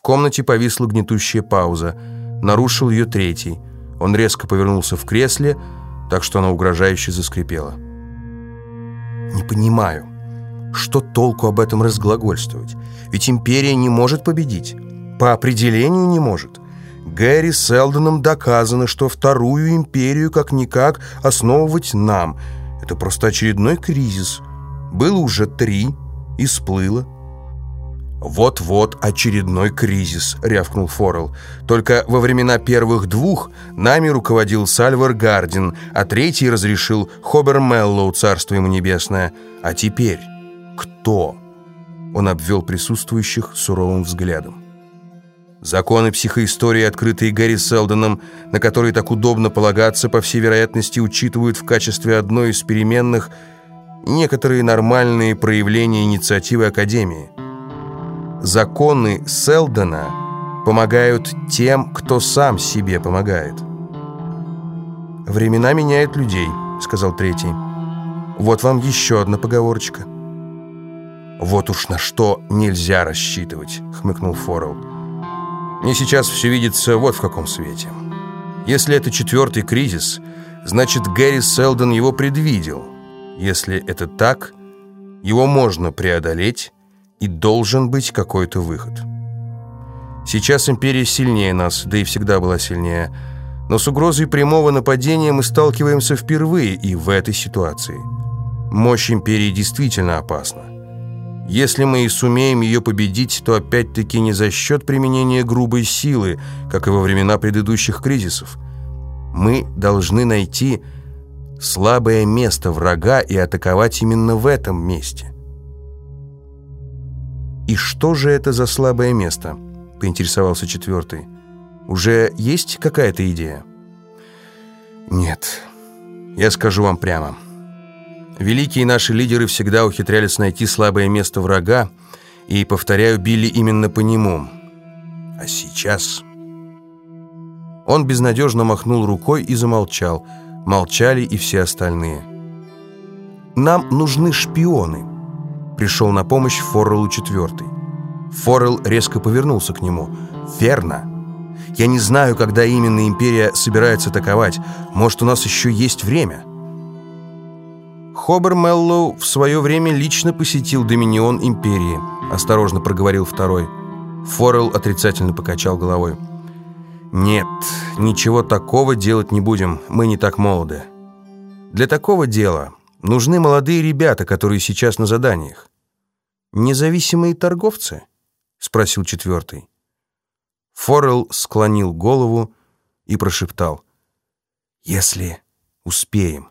В комнате повисла гнетущая пауза. Нарушил ее третий. Он резко повернулся в кресле, так что она угрожающе заскрипела. «Не понимаю, что толку об этом разглагольствовать? Ведь империя не может победить. По определению не может. Гэри Селдоном доказано, что вторую империю как-никак основывать нам. Это просто очередной кризис. Было уже три, и сплыло. «Вот-вот очередной кризис», — рявкнул Форел. «Только во времена первых двух нами руководил Сальвар Гардин, а третий разрешил Хобер Меллоу, царство ему небесное. А теперь кто?» Он обвел присутствующих суровым взглядом. Законы психоистории, открытые Гарри Селдоном, на которые так удобно полагаться, по всей вероятности, учитывают в качестве одной из переменных некоторые нормальные проявления инициативы Академии. Законы Селдона помогают тем, кто сам себе помогает. «Времена меняют людей», — сказал третий. «Вот вам еще одна поговорочка». «Вот уж на что нельзя рассчитывать», — хмыкнул Форел. «Мне сейчас все видится вот в каком свете. Если это четвертый кризис, значит, Гэри Селдон его предвидел. Если это так, его можно преодолеть, и должен быть какой-то выход. Сейчас империя сильнее нас, да и всегда была сильнее. Но с угрозой прямого нападения мы сталкиваемся впервые и в этой ситуации. Мощь империи действительно опасна. Если мы и сумеем ее победить, то опять-таки не за счет применения грубой силы, как и во времена предыдущих кризисов. Мы должны найти слабое место врага и атаковать именно в этом месте. «И что же это за слабое место?» — поинтересовался четвертый. «Уже есть какая-то идея?» «Нет, я скажу вам прямо. Великие наши лидеры всегда ухитрялись найти слабое место врага и, повторяю, били именно по нему. А сейчас...» Он безнадежно махнул рукой и замолчал. Молчали и все остальные. «Нам нужны шпионы», пришел на помощь Форрелу четвертый. Форрелл резко повернулся к нему. «Верно. Я не знаю, когда именно Империя собирается атаковать. Может, у нас еще есть время?» Хобер Меллоу в свое время лично посетил Доминион Империи, осторожно проговорил второй. Форрелл отрицательно покачал головой. «Нет, ничего такого делать не будем, мы не так молоды. Для такого дела нужны молодые ребята, которые сейчас на заданиях. «Независимые торговцы?» — спросил четвертый. Форел склонил голову и прошептал. «Если успеем».